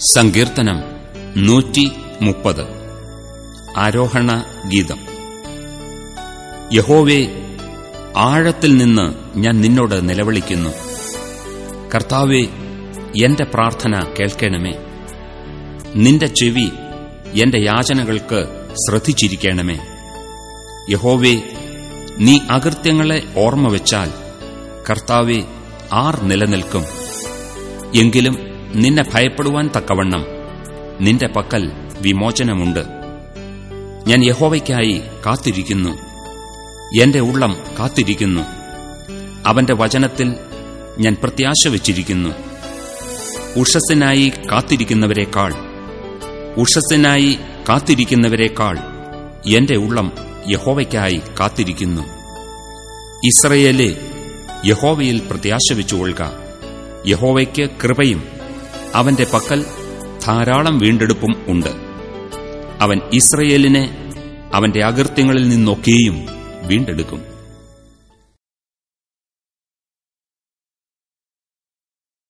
സങ്കീർത്തനം നൂറ്റി മുപ്പത് ആരോഹണ ഗീതം. യഹോവേ ആഴത്തിൽ നിന്ന് ഞാൻ നിന്നോട് നിലവിളിക്കുന്നു. കർത്താവെ എന്റെ പ്രാർത്ഥന കേൾക്കണമേ. നിന്റെ ചെവി എന്റെ യാചനകൾക്ക് ശ്രദ്ധിച്ചിരിക്കണമേ. യഹോവേ നീ അകൃത്യങ്ങളെ ഓർമ്മ വെച്ചാൽ കർത്താവെ ആർ നിലനിൽക്കും. എങ്കിലും നിന്നെ ഭയപ്പെടുവാൻ തക്കവണ്ണം. നിന്റെ പക്കൽ വിമോചനമുണ്ട്. ഞാൻ യഹോവയ്ക്കായി കാത്തിരിക്കുന്നു. എന്റെ ഉള്ളം കാത്തിരിക്കുന്നു. അവന്റെ വചനത്തിൽ ഞാൻ പ്രത്യാശ വച്ചിരിക്കുന്നു. ഉഷസ്സിനായി കാത്തിരിക്കുന്നവരെക്കാൾ ഉഷസ്സിനായി കാത്തിരിക്കുന്നവരെക്കാൾ എന്റെ ഉള്ളം യഹോവയ്ക്കായി കാത്തിരിക്കുന്നു. ഇസ്രയേലെ യഹോവയിൽ പ്രത്യാശ വെച്ചുകൊള്ളുക. യഹോവയ്ക്ക് കൃപയും അവന്റെ പക്കൽ ധാരാളം വീണ്ടെടുപ്പും ഉണ്ട്. അവൻ ഇസ്രയേലിനെ അവന്റെ അകൃത്യങ്ങളിൽ നിന്നൊക്കെയും വീണ്ടെടുക്കും.